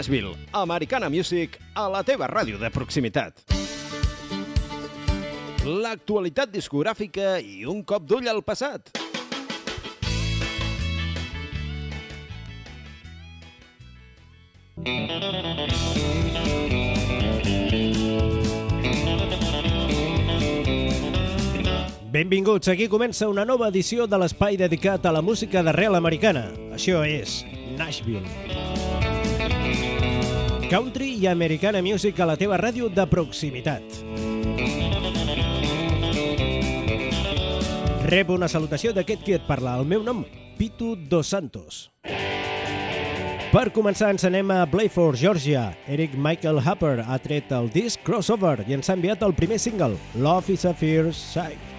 Nashville, Americana Music, a la teva ràdio de proximitat. L'actualitat discogràfica i un cop d'ull al passat. Benvinguts, aquí comença una nova edició de l'espai dedicat a la música d'arrel americana. Això és Nashville. Country i Americana Music a la teva ràdio de proximitat. Rep una salutació d'aquest qui et parla. El meu nom, Pitu Dos Santos. Per començar, ens anem a Blayford, Georgia. Eric Michael Happer ha tret el disc Crossover i ens ha enviat el primer single, Love is a Fierce Sight.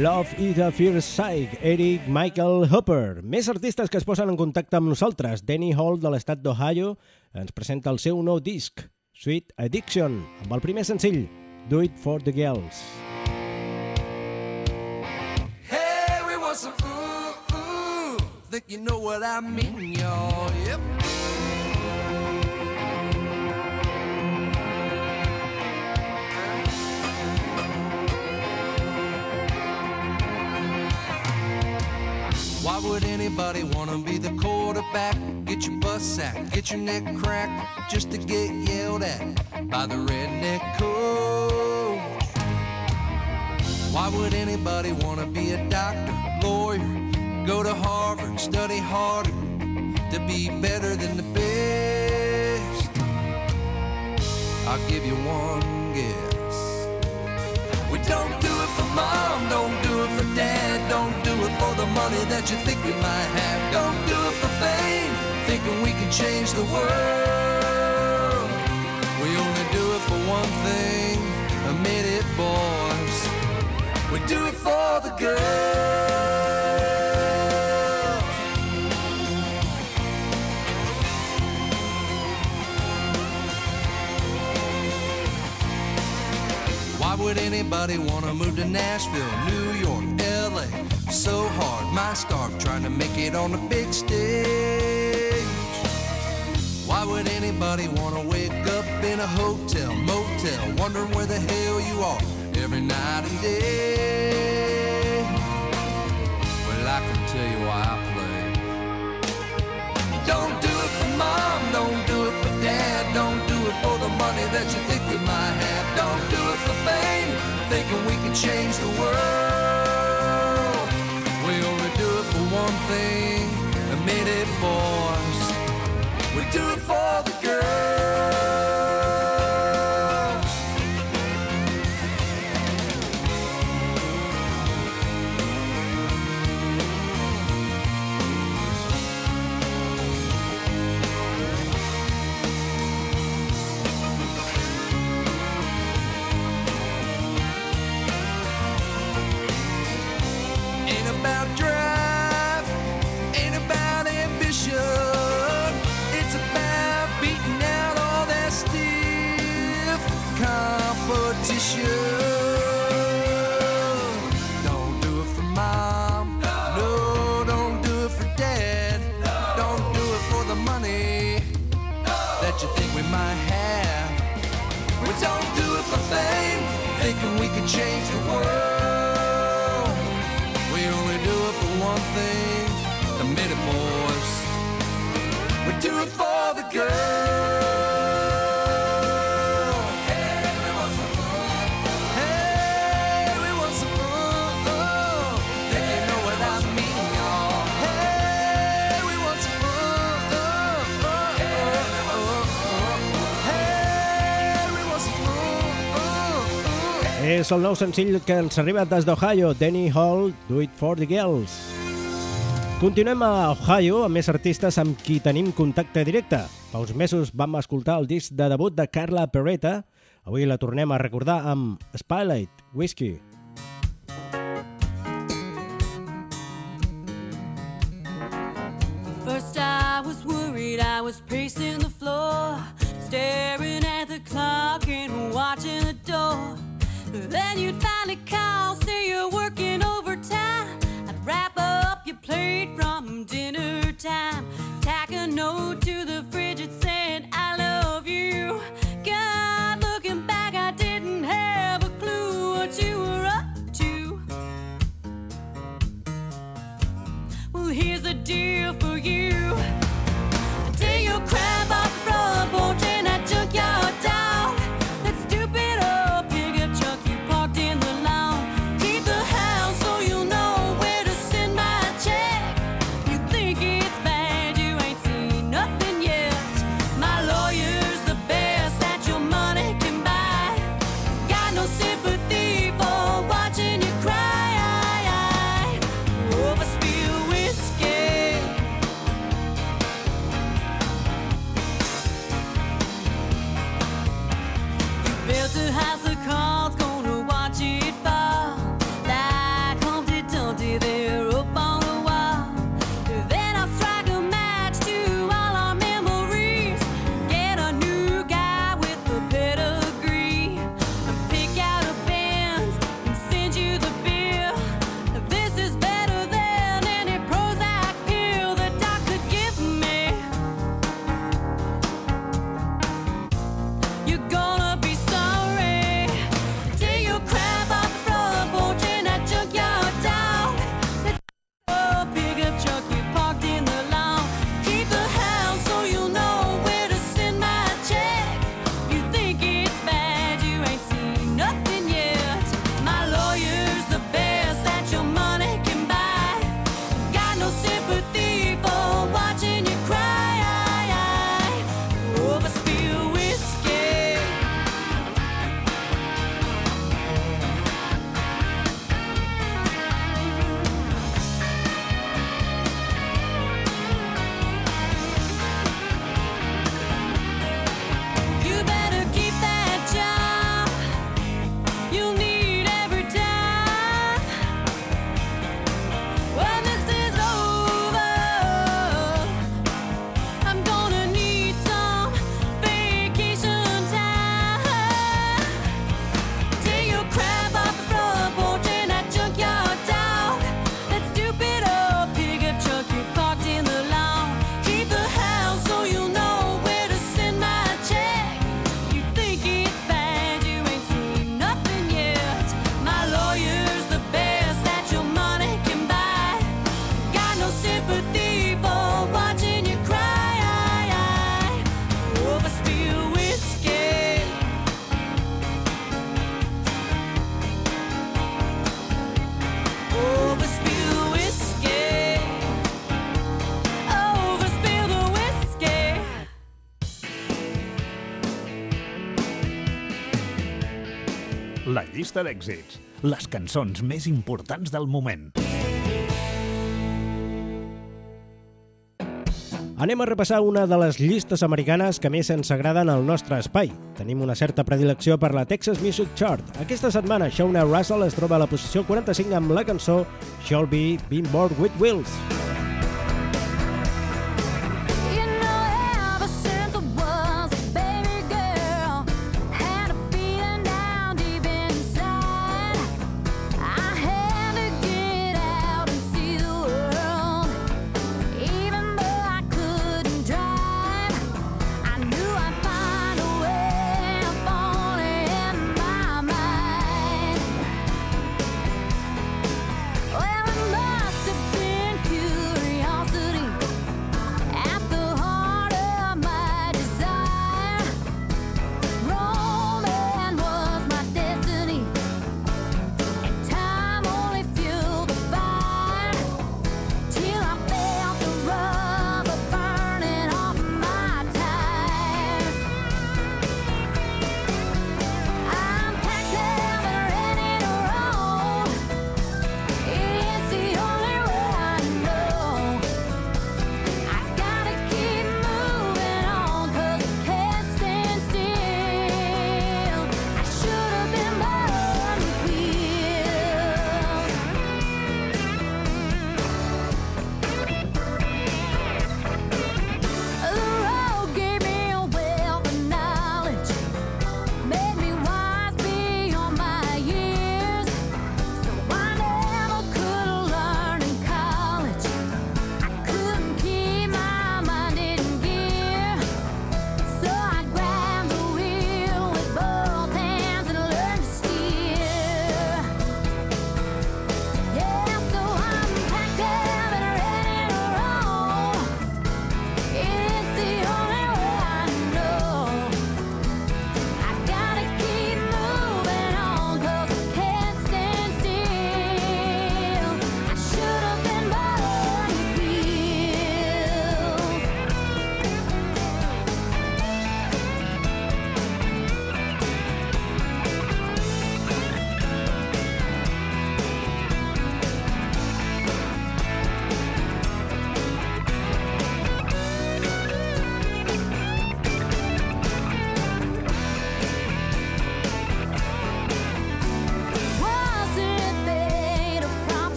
Love is a First Sight, Eric Michael Hopper. Més artistes que es posen en contacte amb nosaltres. Danny Hall, de l'estat d'Ohio, ens presenta el seu nou disc, Sweet Addiction, amb el primer senzill, Do It For The Girls. Hey, we want some ooh, ooh, think you know what I mean, y'all, yep. Why would anybody wanna be the quarterback? Get your bus sacked, get your neck cracked, just to get yelled at by the redneck coach. Why would anybody wanna be a doctor, lawyer, go to Harvard, study harder to be better than the best? I'll give you one guess. We don't do it for mom, don't do money that you think we might have. Don't do it for fame, thinking we can change the world. We only do it for one thing, admit it, boys. We do it for the girls. Anybody wanna move to Nashville, New York, LA? So hard, my starve trying to make it on the big stage. Why would anybody wanna wake up in a hotel, motel, wondering where the hell you are every night and day? Well, I can tell you why I play. Don't do it for mom, don't do it for dad, don't do it for the money that you think we might have. Fame, thinking we can change the world. We only do it for one thing, admit it, boys. We do it for the girls. És el nou senzill que ens arriba des d'Ohio, Danny Hall, Do It For The Girls. Continuem a Ohio amb més artistes amb qui tenim contacte directe. Fa uns mesos vam escoltar el disc de debut de Carla Peretta. Avui la tornem a recordar amb Spotlight, Whiskey. First I was worried, I was pacing the floor, staring at the clock and watching the door. Then you'd finally call, say you're working overtime. I'd wrap up your plate from dinner time, tack a note to the fridge llista d'èxits. Les cançons més importants del moment. Anem a repassar una de les llistes americanes que més ens agraden al nostre espai. Tenim una certa predilecció per la Texas Music Chart. Aquesta setmana, Shauna Russell es troba a la posició 45 amb la cançó Shall Be Been Bored With Wheels.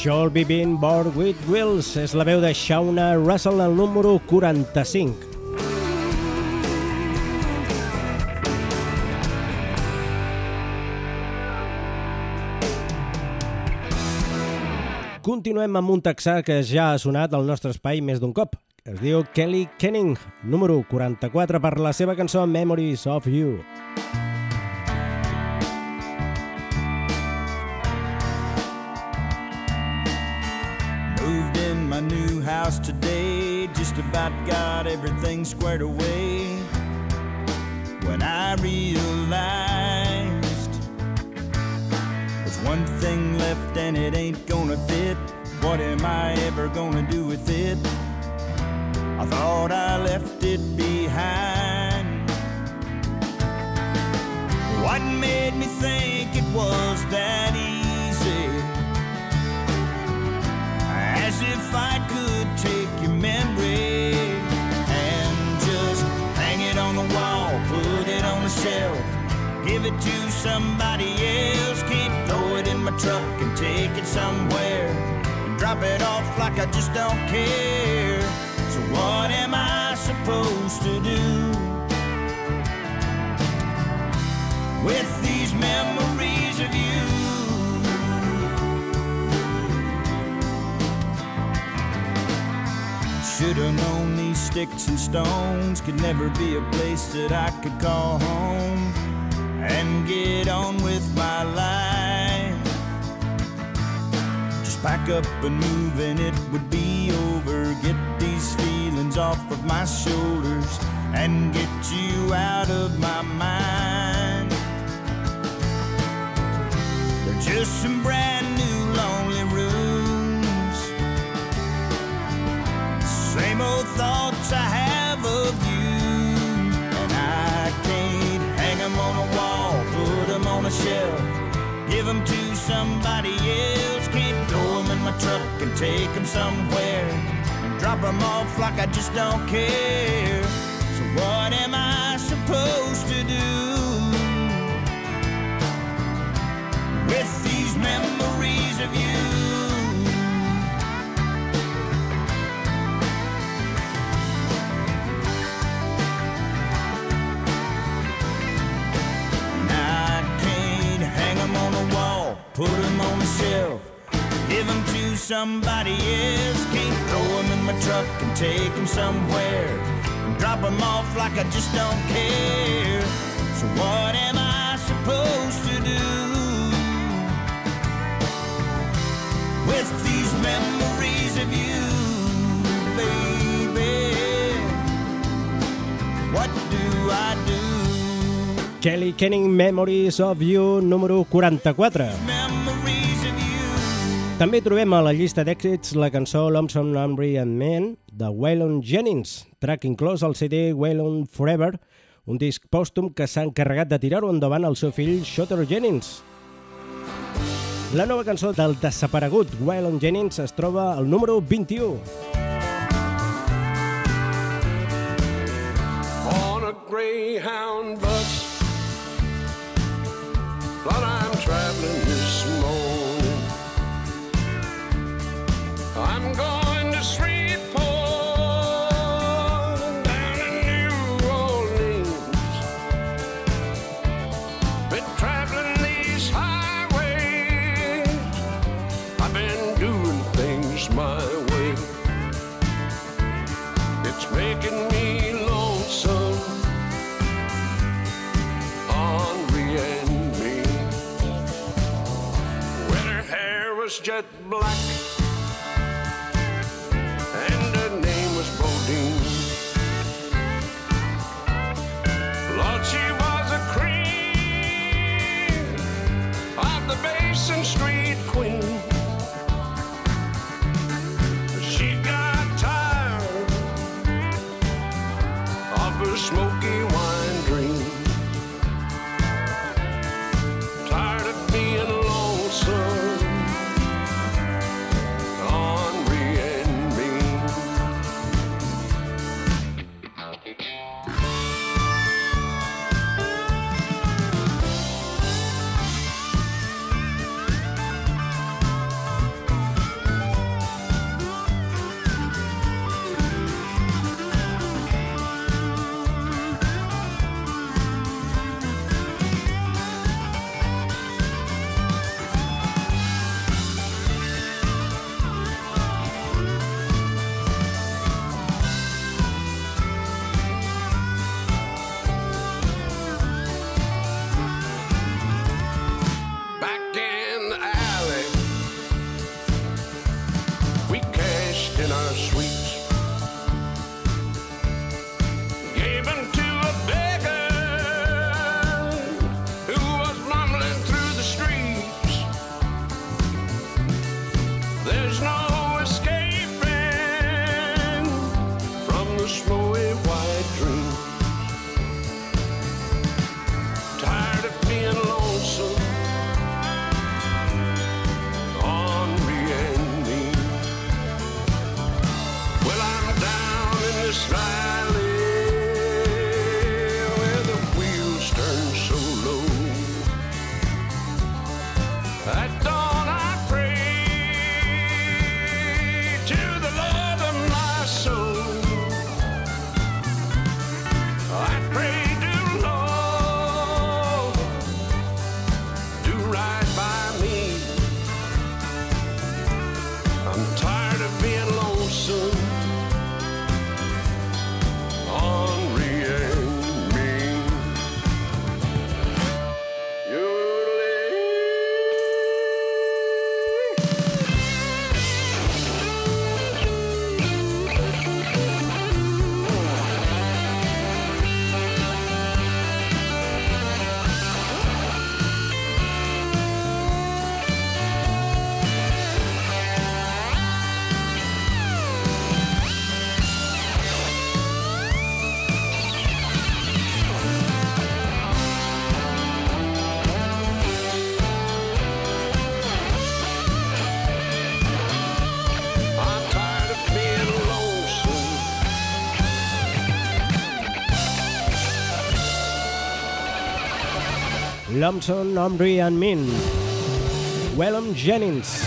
Shall Be Been Bored With Wheels és la veu de Shauna Russell, el número 45. Continuem amb un texà que ja ha sonat al nostre espai més d'un cop. Es diu Kelly Kenning, número 44 per la seva cançó Memories of You. Moved house today, just about got everything squared away. When I realized there's one thing left and it ain't gonna fit. What am I ever gonna do with it? I thought I left it behind. What made me think it was that easy? Somebody else. Can't throw it in my truck and take it somewhere and drop it off like I just don't care. So, what am I supposed to do with these memories of you. Should've known these sticks and stones could never be a place that I could call home and get on with my life. Just pack up and move and it would be over. Get these feelings off of my shoulders and get you out of my mind. They're just some brand new lonely rooms. Same old thoughts I have on a shelf, give them to somebody else. Can't throw them in my truck and take them somewhere and drop them off like I just don't care. So what am I supposed to do put 'em on the shelf, give 'em to somebody else. Can't throw 'em in my truck and take 'em somewhere, drop 'em off like I just don't care. So what am I supposed to do with these memories of you, baby? What do I do? Kelly Kenning Memories of You número 44. Memories of you. També trobem a la llista d'èxits la cançó Lonesome Hungry and Men de Waylon Jennings, track inclòs al CD Waylon Forever, un disc pòstum que s'ha encarregat de tirar-ho endavant el seu fill Shotter Jennings. La nova cançó del desaparegut Waylon Jennings es troba al número 21. on a Greyhound bus. But I'm traveling this morning. I'm going to Shreveport jet black and her name was Bodine. Lord, she was a queen of the Basin Street Lomson, Omri and Min. Wellham Jennings.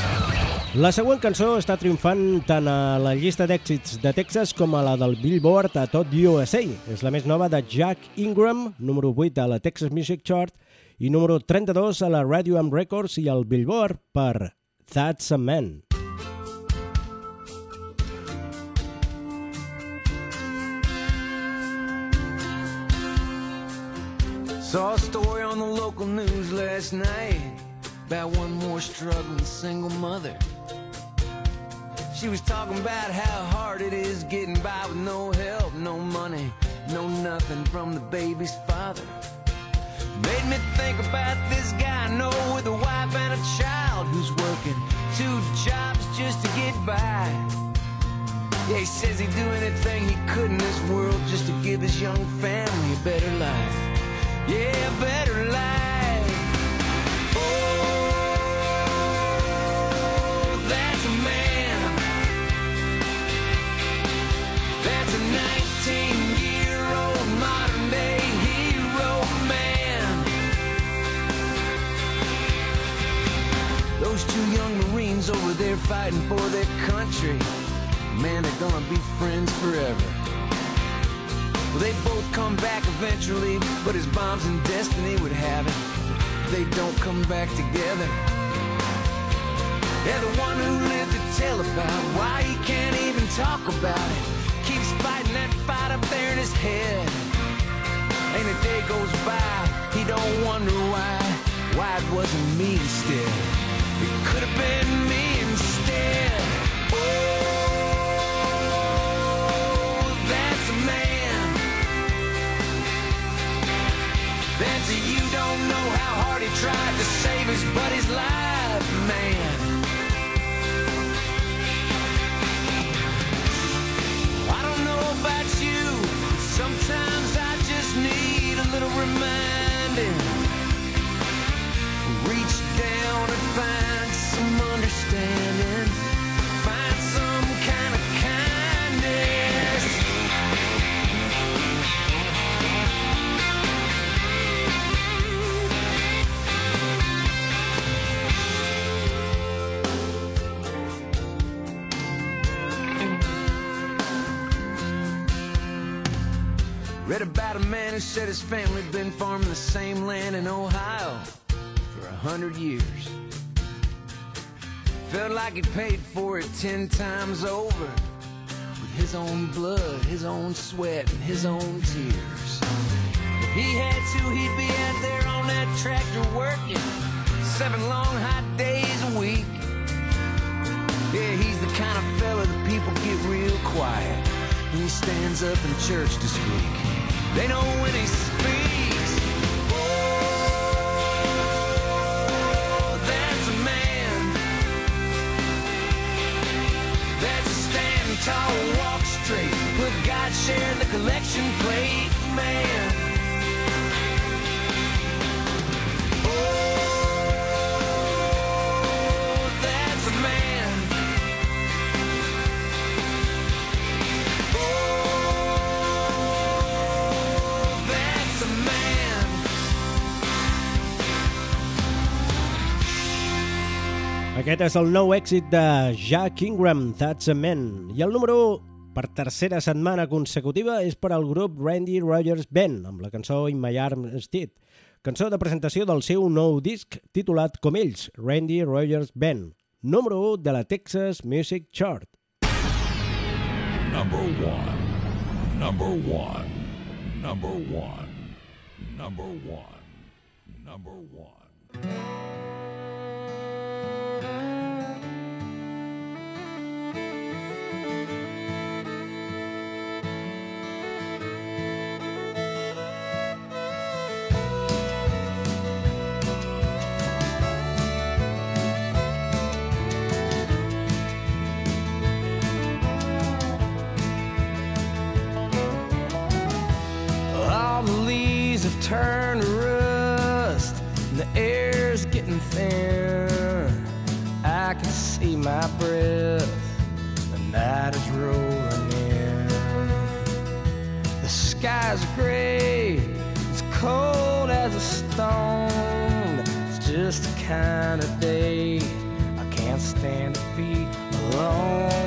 La següent cançó està triomfant tant a la llista d'èxits de Texas com a la del Billboard a tot USA. És la més nova de Jack Ingram, número 8 a la Texas Music Chart i número 32 a la Radio Am Records i al Billboard per That's a Man. Saw a story on the local news last night about one more struggling single mother. She was talking about how hard it is getting by with no help, no money, no nothing from the baby's father. Made me think about this guy I know with a wife and a child who's working two jobs just to get by. Yeah, he says he'd do anything he could in this world just to give his young family a better life. Over there fighting for their country. Man, they're gonna be friends forever. They both come back eventually, but as bombs and destiny would have it, they don't come back together. Yeah, the one who lived to tell about why he can't even talk about it keeps fighting that fight up there in his head. And a day goes by, he don't wonder why, why it wasn't me instead. It could have been me don't know how hard he tried to save his buddy's life, man. I don't know about you, said his family been farming the same land in Ohio for a hundred years. Felt like he paid for it ten times over with his own blood, his own sweat, and his own tears. If he had to, he'd be out there on that tractor working seven long hot days a week. Yeah, he's the kind of fella that people get real quiet when he stands up in church to speak. They know when he speaks. Oh, that's a man. That's a stand tall, walk straight. Put God share the collection plate, man. Aquest és el nou èxit de Jack Ingram, That's a Man. I el número 1, per tercera setmana consecutiva, és per al grup Randy Rogers Band, amb la cançó In My Arms Did, cançó de presentació del seu nou disc titulat com ells, Randy Rogers Band, número 1 de la Texas Music Chart. Number 1, number 1, number 1, number 1, number 1. Turned to rust, and the air's getting thin. I can see my breath, the night is rolling in. The sky's gray, it's cold as a stone. It's just the kind of day I can't stand to be alone.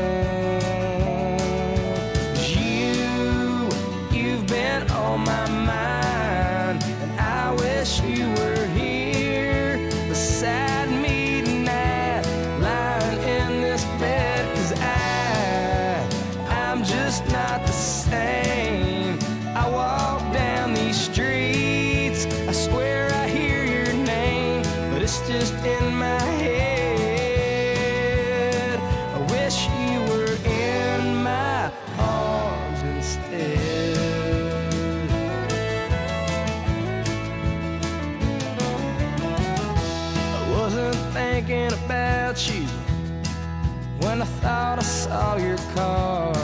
Your car.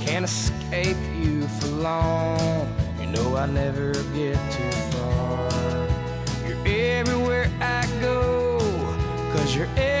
Can't escape you for long. You know I never get too far. You're everywhere I go, cause you're everywhere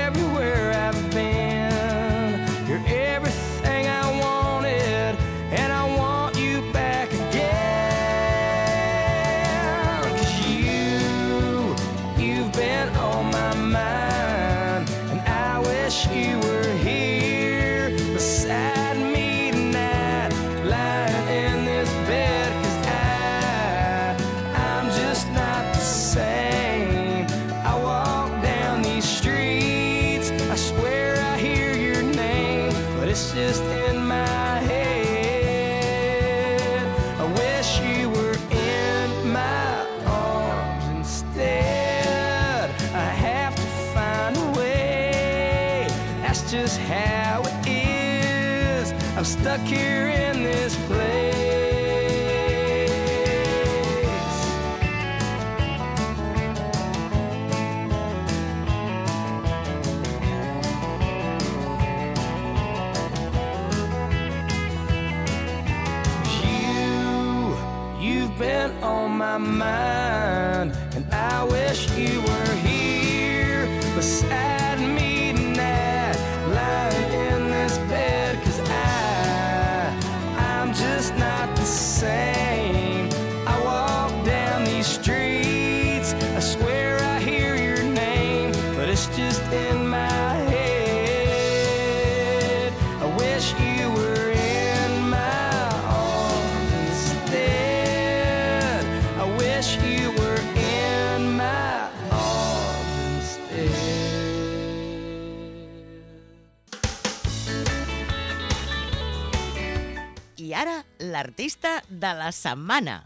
l'artista de la setmana.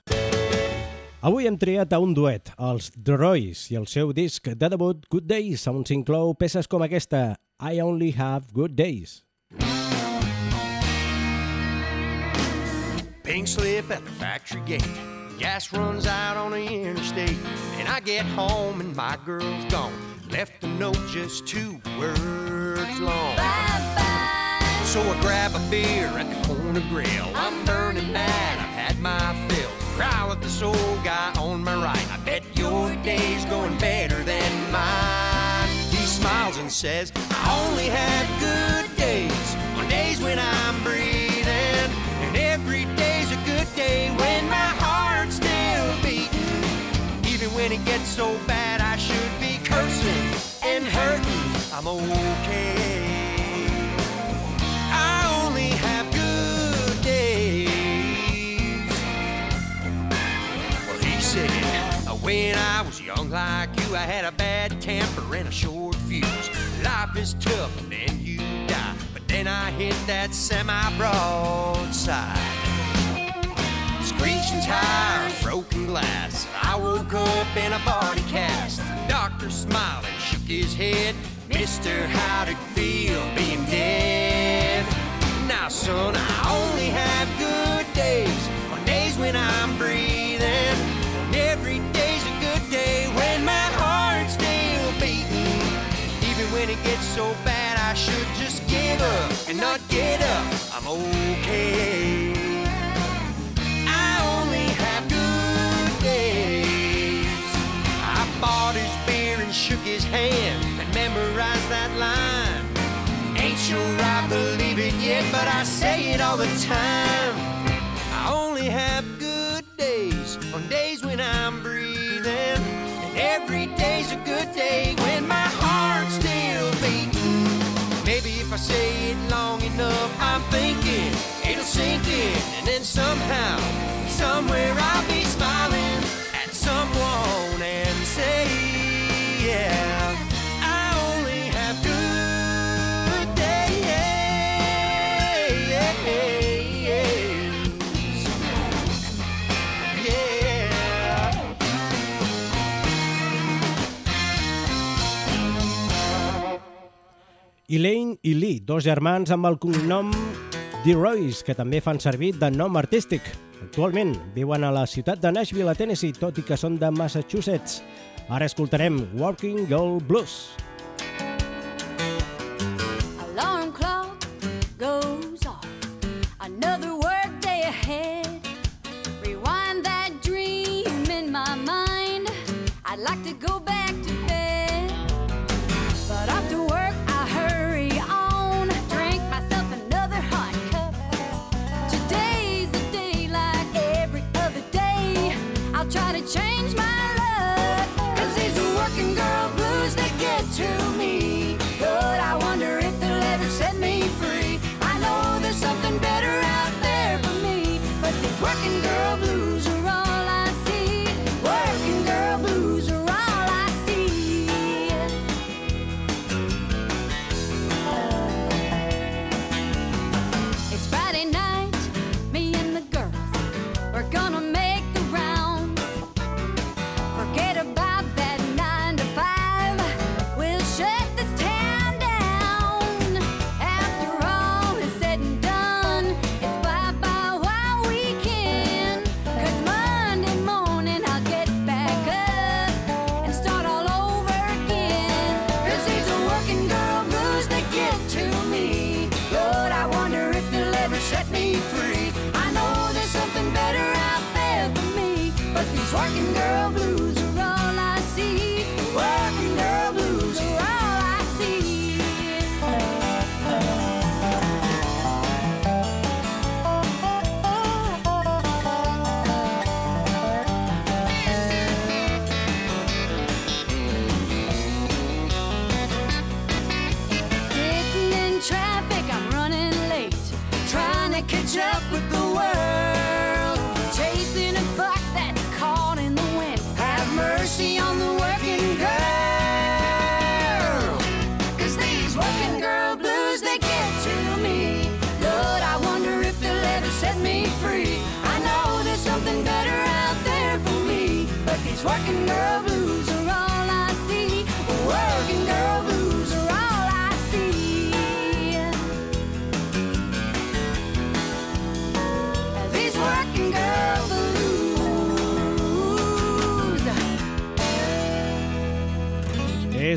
Avui hem triat a un duet, els The Roys, i el seu disc de debut Good Days, on s'inclou peces com aquesta, I Only Have Good Days. Pink slip at the factory gate. Gas runs out on the interstate. And I get home and my girl's gone. Left a note just two words long. So I grab a beer at the corner grill. I'm burning mad, I've had my fill. Growl at this old guy on my right. I bet your day's going better than mine. He smiles and says, I only have good days. On days when I'm breathing. And every day's a good day when my heart's still beating. Even when it gets so bad, I should be cursing and hurting. I'm okay. When I was young like you, I had a bad temper and a short fuse. Life is tough and then you die. But then I hit that semi broadside. Screeching tires, broken glass. I woke up in a body cast. Doctor smiled and shook his head. Mister, how'd it feel being dead? Now, son, I only have good days. On days when I'm breathing. Even when it gets so bad, I should just give up and not get up. I'm okay. I only have good days. I bought his beer and shook his hand and memorized that line. Ain't sure I believe it yet, but I say it all the time. I only have good days on days when I'm breathing. And every day's a good day it long I'm thinking it'll sink in. And then somehow, somewhere I'll be smiling at someone Elaine i Lee, dos germans amb el cognom DeRoyce, que també fan servir de nom artístic. Actualment viuen a la ciutat de Nashville, a Tennessee, tot i que són de Massachusetts. Ara escoltarem Working Girl Blues. Alarm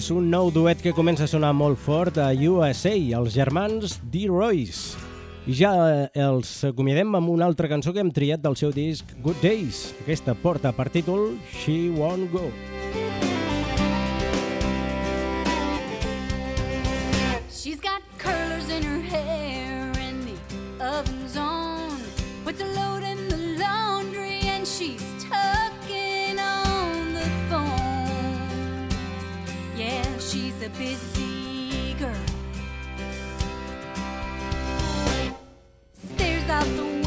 Un nou duet que comença a sonar molt fort a USA, els germans D-Royce. I ja els acomiadem amb una altra cançó que hem triat del seu disc Good Days. Aquesta porta per títol She Won't Go. She's a busy girl. Stares out the window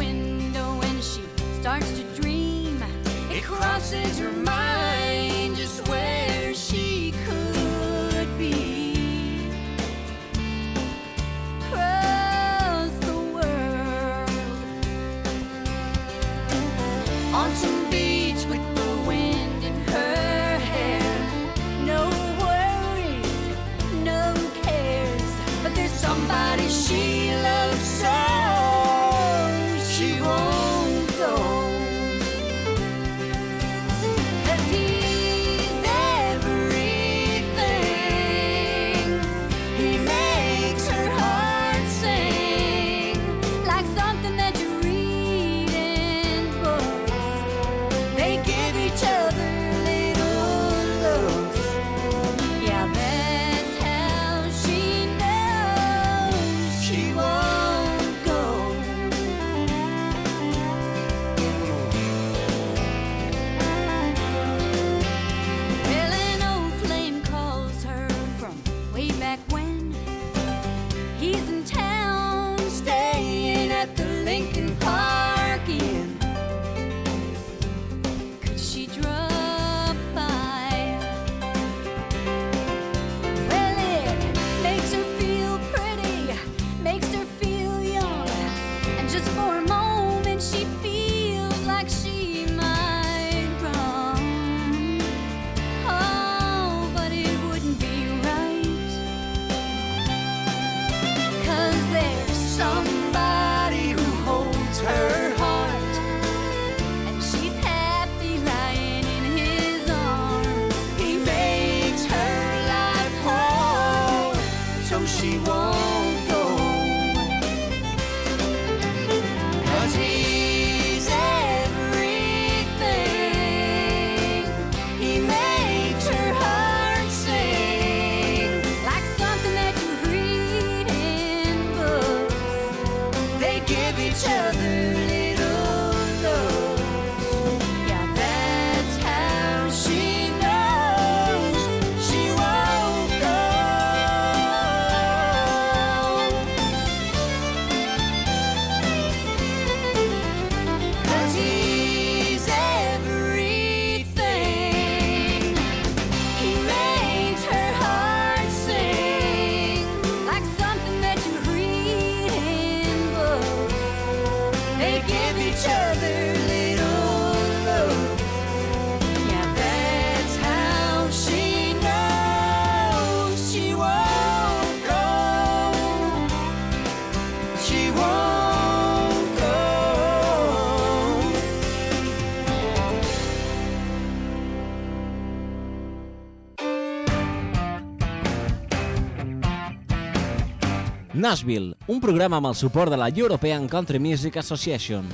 Nashville, un programa amb el suport de la European Country Music Association.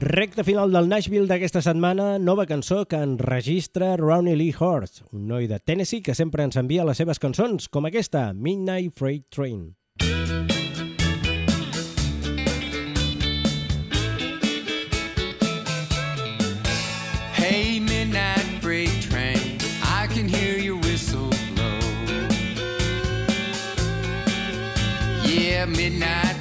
Recte final del Nashville d'aquesta setmana, nova cançó que enregistra Ronnie Lee Horst, un noi de Tennessee que sempre ens envia les seves cançons, com aquesta, Midnight Freight Train. Música night.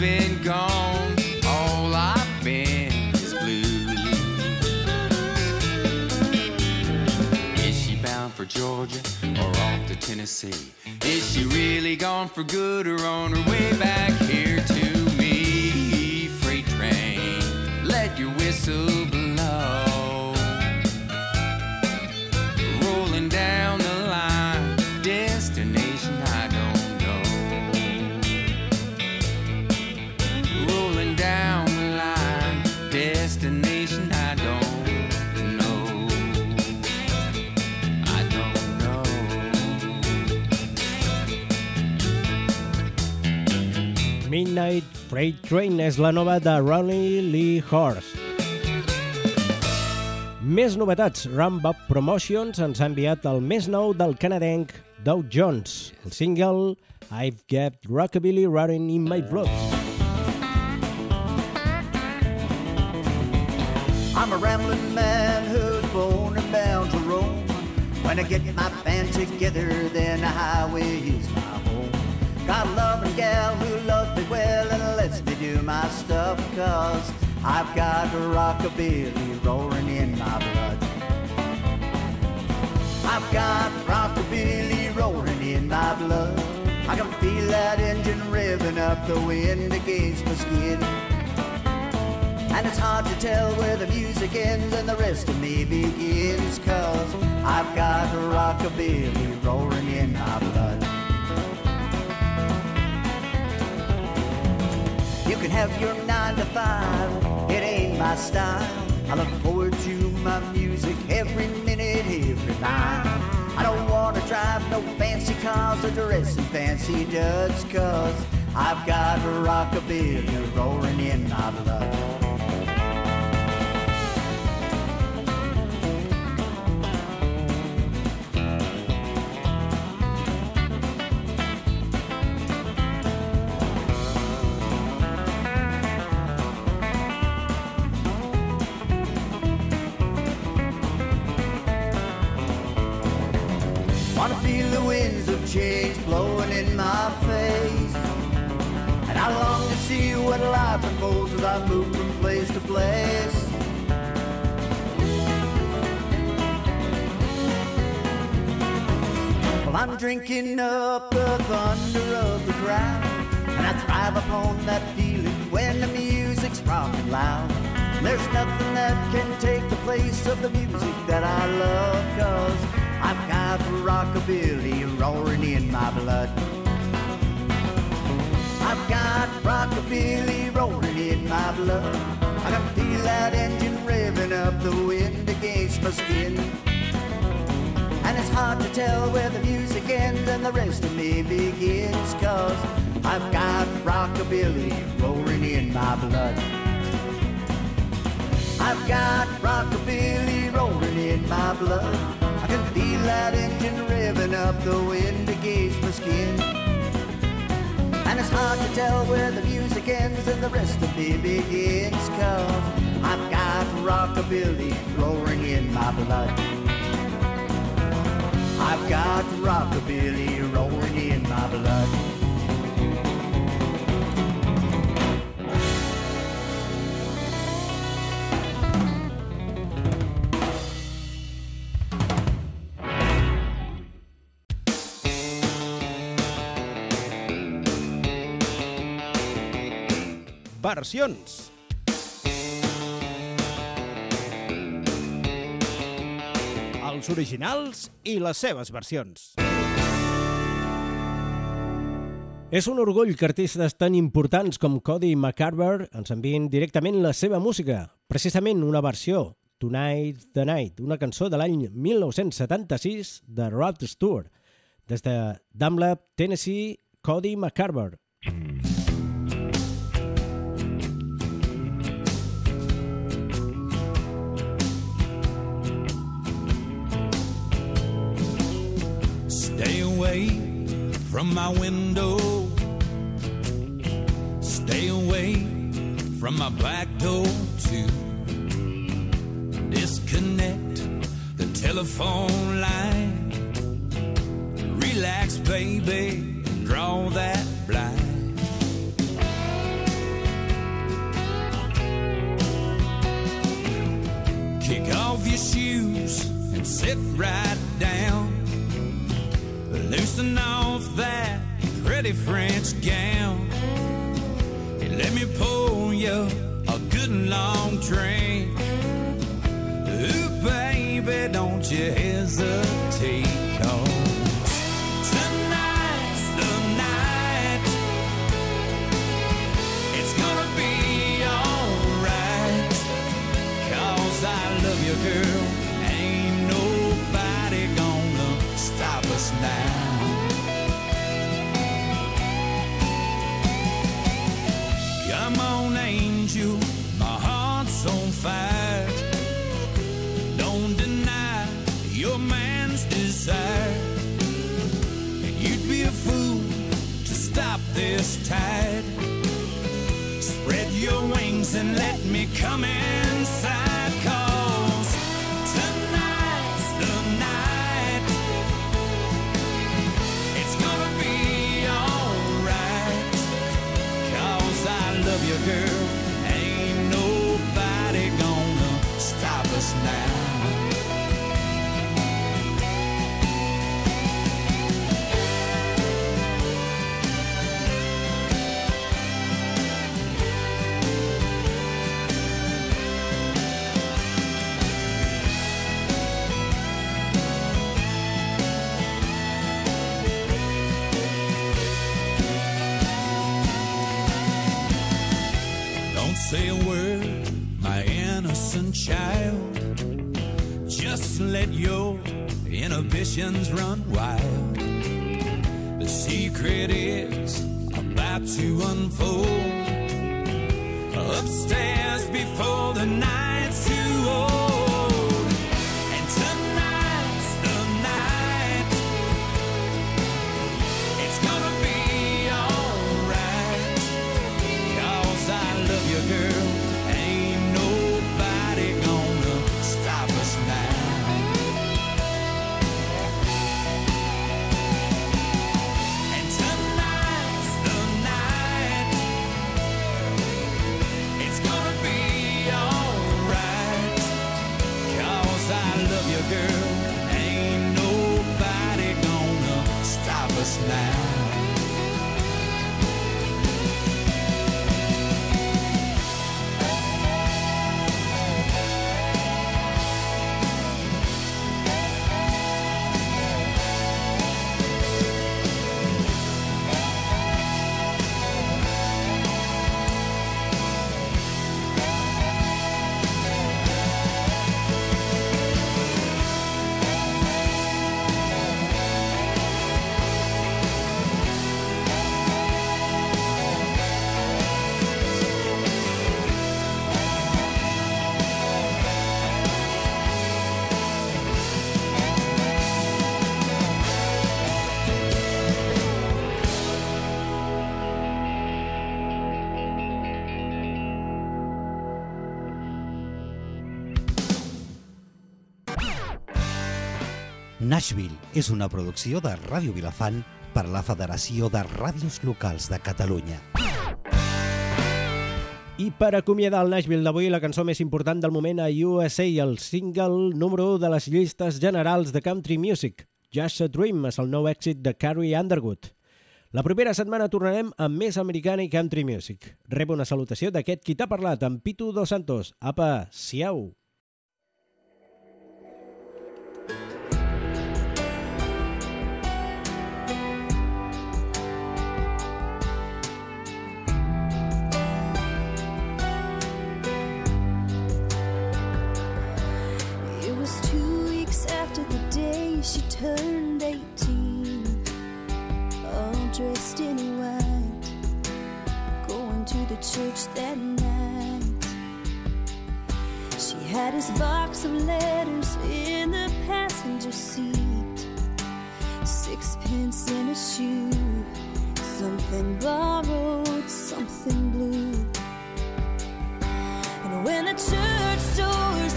Been gone, all I've been is blue. Is she bound for Georgia or off to Tennessee? Is she really gone for good or on her way back here to me? Freight train, let your whistle blow. Midnight Freight Train és la nova de Ronnie Lee Horse. Més novetats. Rumbuck Promotions ens ha enviat el més nou del canadenc Dow Jones, el single I've Got Rockabilly Running in My Blood. I'm a rambling man who's born and bound to roam. When I get my band together, then the highway is home. Got a loving gal who loves me well and lets me do my stuff, cause I've got rockabilly roaring in my blood. I've got rockabilly roaring in my blood. I can feel that engine revving up the wind against my skin. And it's hard to tell where the music ends and the rest of me begins Cause I've got rockabilly roaring in my blood have your nine to five, it ain't my style. I look forward to my music every minute, every mile. I don't wanna drive no fancy cars or dress in fancy duds Cause I've got rockabilly roaring in my blood drinking up the thunder of the crowd. And I thrive upon that feeling when the music's rocking loud. There's nothing that can take the place of the music that I love, cause I've got rockabilly roaring in my blood. I've got rockabilly roaring in my blood. I can feel that engine revving up the wind against my skin. Hard to tell where the music ends and the rest of me begins. Cause I've got rockabilly roaring in my blood. I've got rockabilly rolling in my blood. I can feel that engine revving up the wind against my skin. And it's hard to tell where the music ends and the rest of me begins. Cause I've got rockabilly roaring in my blood. I've got rockabilly roaring in my blood. Versions. Els originals i les seves versions. És un orgull que artistes tan importants com Cody McCarver ens envien directament la seva música, precisament una versió, Tonight the Night, una cançó de l'any 1976 de Rod Stewart, des de Dunlap, Tennessee, Cody McCarver. Stay away from my window. Stay away from my back door, too. Disconnect the telephone line. Relax, baby, and draw that blind. Kick off your shoes and sit right down. Loosen off that pretty French gown. And let me pour you a good and long drink. Ooh, baby, don't you hesitate. Let child. Just let your inhibitions run wild. The secret is about to unfold. Upstairs before the night's too old. Nashville és una producció de Ràdio Vilafant per la Federació de Ràdios Locals de Catalunya. I per acomiadar el Nashville d'avui, la cançó més important del moment a USA, el single número 1 de les llistes generals de country music. Just a Dream és el nou èxit de Carrie Underwood. La propera setmana tornarem amb més americana i country music. Rep una salutació d'aquest qui t'ha parlat, en Pitu Dos Santos. Apa, siau! She turned 18, all dressed in white, going to the church that night. She had his box of letters in the passenger seat, sixpence in a shoe, something borrowed, something blue. And when the church doors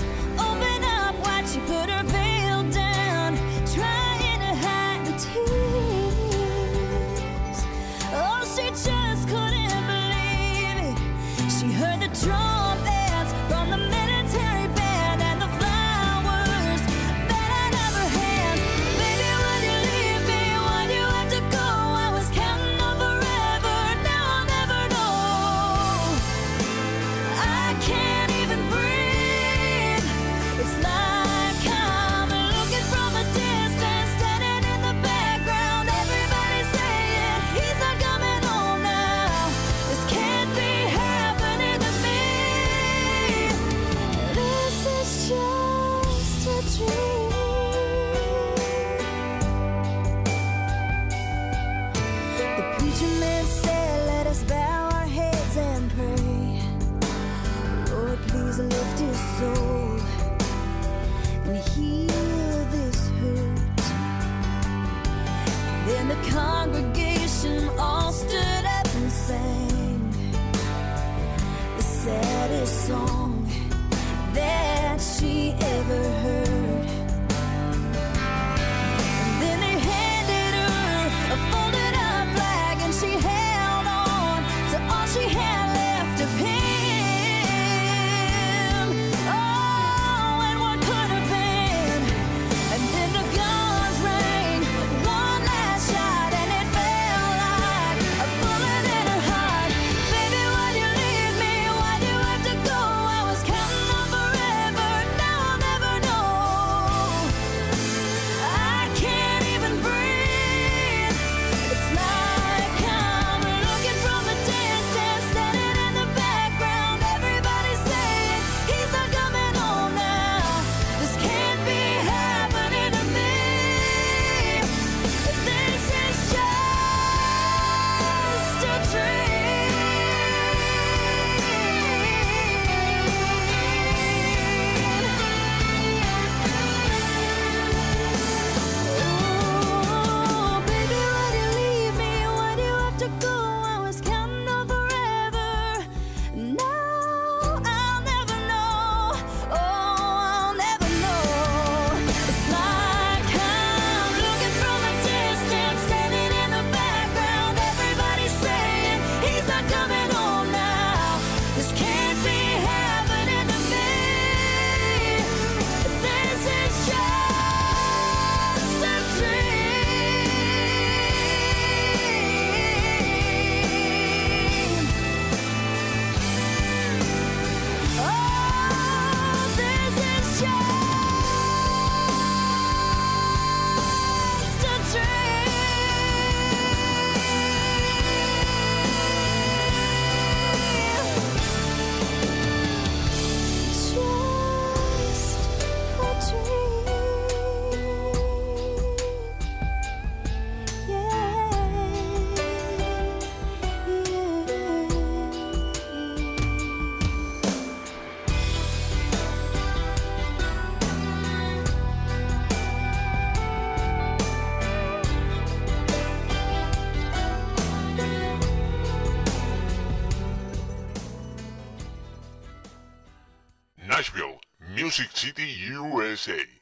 City, USA.